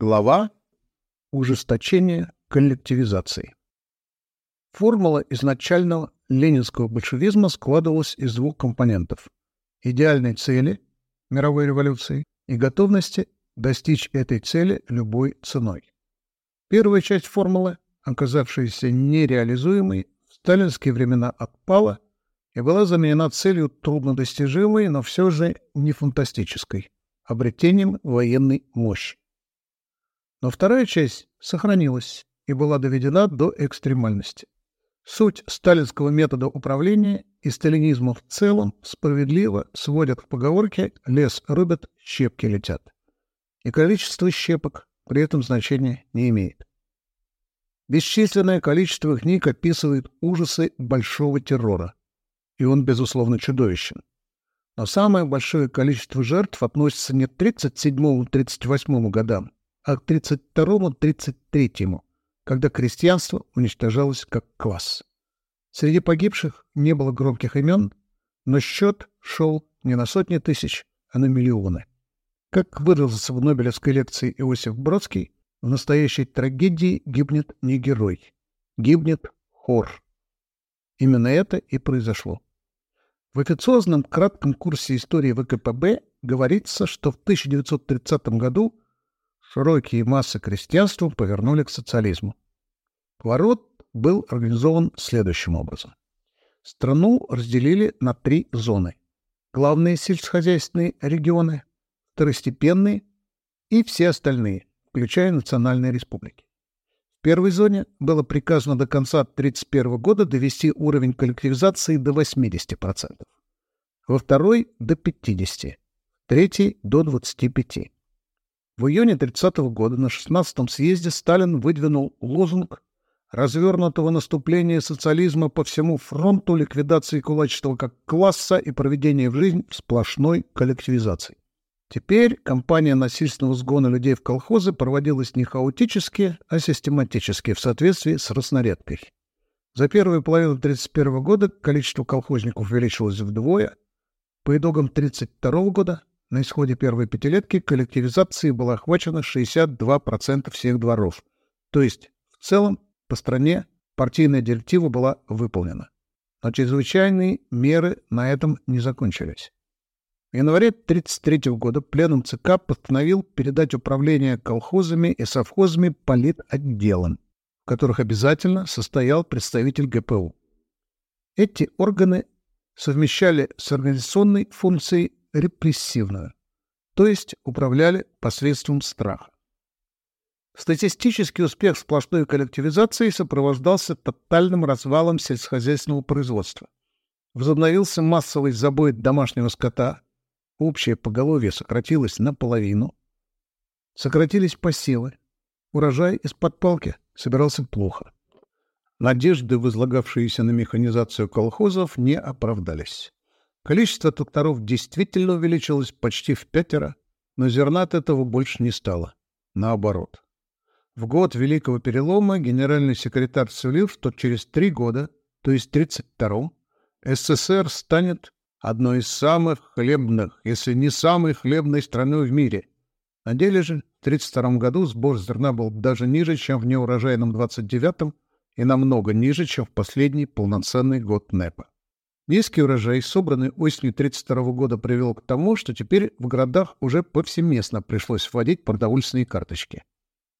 Глава «Ужесточение коллективизации». Формула изначального ленинского большевизма складывалась из двух компонентов – идеальной цели мировой революции и готовности достичь этой цели любой ценой. Первая часть формулы, оказавшаяся нереализуемой, в сталинские времена отпала и была заменена целью труднодостижимой, но все же не фантастической – обретением военной мощи. Но вторая часть сохранилась и была доведена до экстремальности. Суть сталинского метода управления и сталинизма в целом справедливо сводят к поговорке «лес рубят, щепки летят». И количество щепок при этом значения не имеет. Бесчисленное количество книг описывает ужасы большого террора, и он, безусловно, чудовищен. Но самое большое количество жертв относится не к 37-38 годам, а к 32-33, когда крестьянство уничтожалось как класс. Среди погибших не было громких имен, но счет шел не на сотни тысяч, а на миллионы. Как выразился в Нобелевской лекции Иосиф Бродский, в настоящей трагедии гибнет не герой, гибнет хор. Именно это и произошло. В официозном кратком курсе истории ВКПБ говорится, что в 1930 году широкие массы крестьянства повернули к социализму. Поворот был организован следующим образом. Страну разделили на три зоны. Главные сельскохозяйственные регионы, второстепенные и все остальные, включая национальные республики. В первой зоне было приказано до конца 1931 года довести уровень коллективизации до 80%, во второй — до 50%, в до 25%. В июне 30 -го года на 16-м съезде Сталин выдвинул лозунг развернутого наступления социализма по всему фронту ликвидации кулачества как класса и проведения в жизнь сплошной коллективизации. Теперь кампания насильственного сгона людей в колхозы проводилась не хаотически, а систематически в соответствии с разнарядкой. За первую половину 1931 года количество колхозников увеличилось вдвое. По итогам 1932 года на исходе первой пятилетки коллективизации было охвачено 62% всех дворов. То есть, в целом, по стране партийная директива была выполнена. Но чрезвычайные меры на этом не закончились. В январе 1933 года пленум ЦК постановил передать управление колхозами и совхозами политотделам, в которых обязательно состоял представитель ГПУ. Эти органы совмещали с организационной функцией репрессивную, то есть управляли посредством страха. Статистический успех сплошной коллективизации сопровождался тотальным развалом сельскохозяйственного производства. Возобновился массовый забой домашнего скота, общее поголовье сократилось наполовину, сократились посевы, урожай из-под палки собирался плохо. Надежды, возлагавшиеся на механизацию колхозов, не оправдались. Количество тракторов действительно увеличилось почти в пятеро, но зерна от этого больше не стало. Наоборот. В год Великого Перелома генеральный секретарь сулил, что через три года, то есть 32-м, СССР станет одной из самых хлебных, если не самой хлебной страной в мире. На деле же в 32 году сбор зерна был даже ниже, чем в неурожайном 29-м и намного ниже, чем в последний полноценный год НЭПа. Низкий урожай, собранный осенью 1932 года, привел к тому, что теперь в городах уже повсеместно пришлось вводить продовольственные карточки.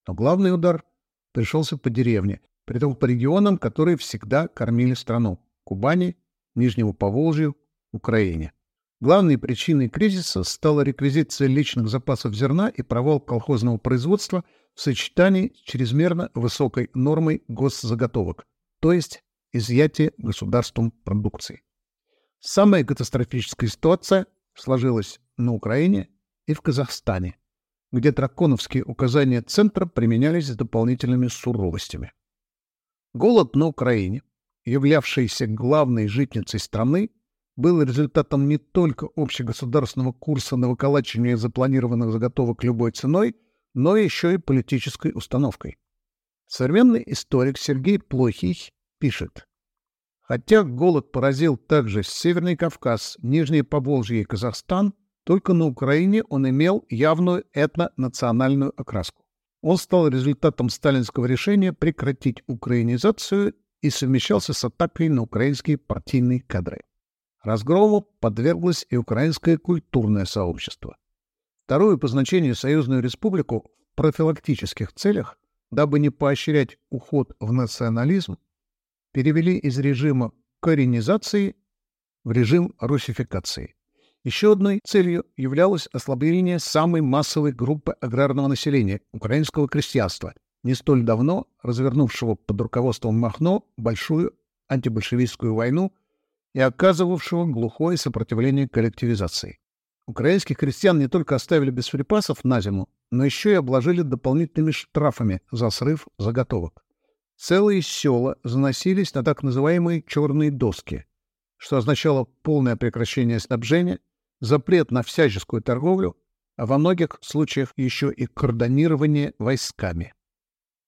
Но главный удар пришелся по деревне, притом по регионам, которые всегда кормили страну – Кубани, Нижнему Поволжью, Украине. Главной причиной кризиса стала реквизиция личных запасов зерна и провал колхозного производства в сочетании с чрезмерно высокой нормой госзаготовок, то есть изъятие государством продукции. Самая катастрофическая ситуация сложилась на Украине и в Казахстане, где драконовские указания Центра применялись с дополнительными суровостями. Голод на Украине, являвшийся главной житницей страны, был результатом не только общегосударственного курса на выколачивание запланированных заготовок любой ценой, но еще и политической установкой. Современный историк Сергей Плохий пишет, Хотя голод поразил также Северный Кавказ, Нижнее Поволжье и Казахстан, только на Украине он имел явную этнонациональную окраску. Он стал результатом сталинского решения прекратить украинизацию и совмещался с атакой на украинские партийные кадры. Разгрому подверглось и украинское культурное сообщество. Вторую по значению союзную республику в профилактических целях, дабы не поощрять уход в национализм, перевели из режима коренизации в режим русификации. Еще одной целью являлось ослабление самой массовой группы аграрного населения – украинского крестьянства, не столь давно развернувшего под руководством Махно большую антибольшевистскую войну и оказывавшего глухое сопротивление коллективизации. Украинских крестьян не только оставили без припасов на зиму, но еще и обложили дополнительными штрафами за срыв заготовок. Целые села заносились на так называемые «черные доски», что означало полное прекращение снабжения запрет на всяческую торговлю, а во многих случаях еще и кордонирование войсками.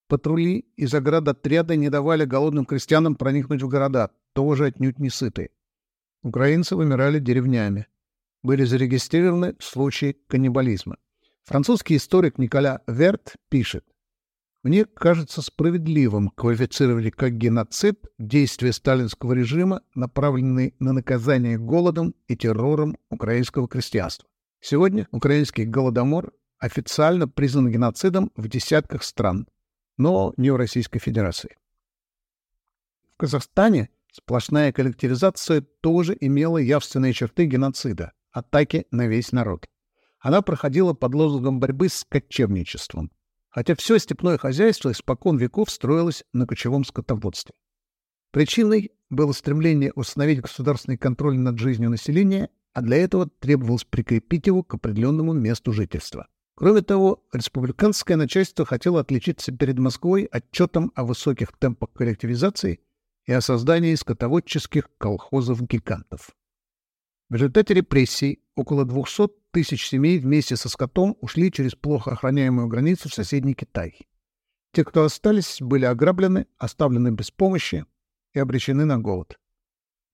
Патрули из оградотряда не давали голодным крестьянам проникнуть в города, тоже отнюдь не сытые. Украинцы вымирали деревнями. Были зарегистрированы случаи каннибализма. Французский историк Николя Верт пишет, мне кажется справедливым квалифицировать как геноцид действия сталинского режима, направленные на наказание голодом и террором украинского крестьянства. Сегодня украинский голодомор официально признан геноцидом в десятках стран, но не в Российской Федерации. В Казахстане сплошная коллективизация тоже имела явственные черты геноцида, атаки на весь народ. Она проходила под лозунгом борьбы с кочевничеством – хотя все степное хозяйство испокон веков строилось на кочевом скотоводстве. Причиной было стремление установить государственный контроль над жизнью населения, а для этого требовалось прикрепить его к определенному месту жительства. Кроме того, республиканское начальство хотело отличиться перед Москвой отчетом о высоких темпах коллективизации и о создании скотоводческих колхозов-гигантов. В результате репрессий около 200 тысяч семей вместе со скотом ушли через плохо охраняемую границу в соседний Китай. Те, кто остались, были ограблены, оставлены без помощи и обречены на голод.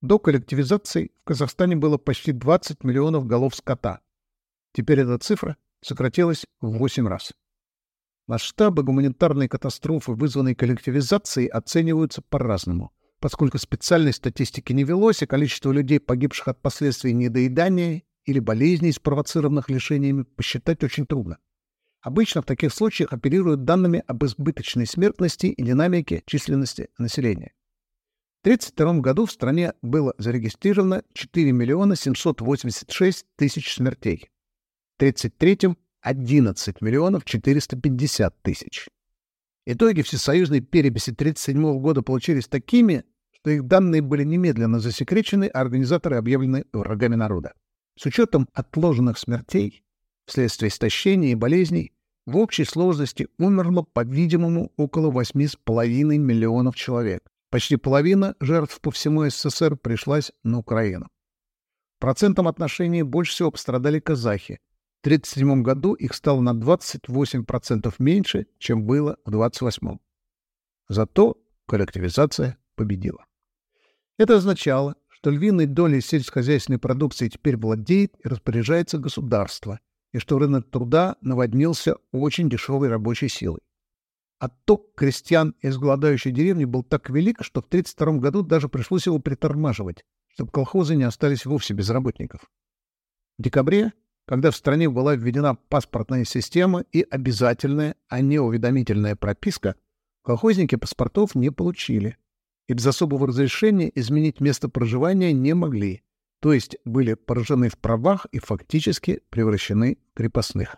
До коллективизации в Казахстане было почти 20 миллионов голов скота. Теперь эта цифра сократилась в 8 раз. Масштабы гуманитарной катастрофы, вызванной коллективизацией, оцениваются по-разному поскольку специальной статистики не велось, и количество людей, погибших от последствий недоедания или болезней, спровоцированных лишениями, посчитать очень трудно. Обычно в таких случаях оперируют данными об избыточной смертности и динамике численности населения. В 1932 году в стране было зарегистрировано 4 миллиона 786 тысяч смертей. В 1933 — 11 миллионов 450 тысяч. Итоги всесоюзной переписи 1937 года получились такими, что их данные были немедленно засекречены, а организаторы объявлены врагами народа. С учетом отложенных смертей вследствие истощения и болезней, в общей сложности умерло, по-видимому, около 8,5 миллионов человек. Почти половина жертв по всему СССР пришлась на Украину. В процентном больше всего пострадали казахи 1937 году их стало на 28% меньше, чем было в 1928. Зато коллективизация победила. Это означало, что львиной долей сельскохозяйственной продукции теперь владеет и распоряжается государство, и что рынок труда наводнился очень дешевой рабочей силой. Отток крестьян из голодающей деревни был так велик, что в 1932 году даже пришлось его притормаживать, чтобы колхозы не остались вовсе без работников. В декабре когда в стране была введена паспортная система и обязательная, а не уведомительная прописка, колхозники паспортов не получили и без особого разрешения изменить место проживания не могли, то есть были поражены в правах и фактически превращены в крепостных.